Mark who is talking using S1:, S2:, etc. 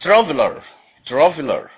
S1: traveler. Traveler.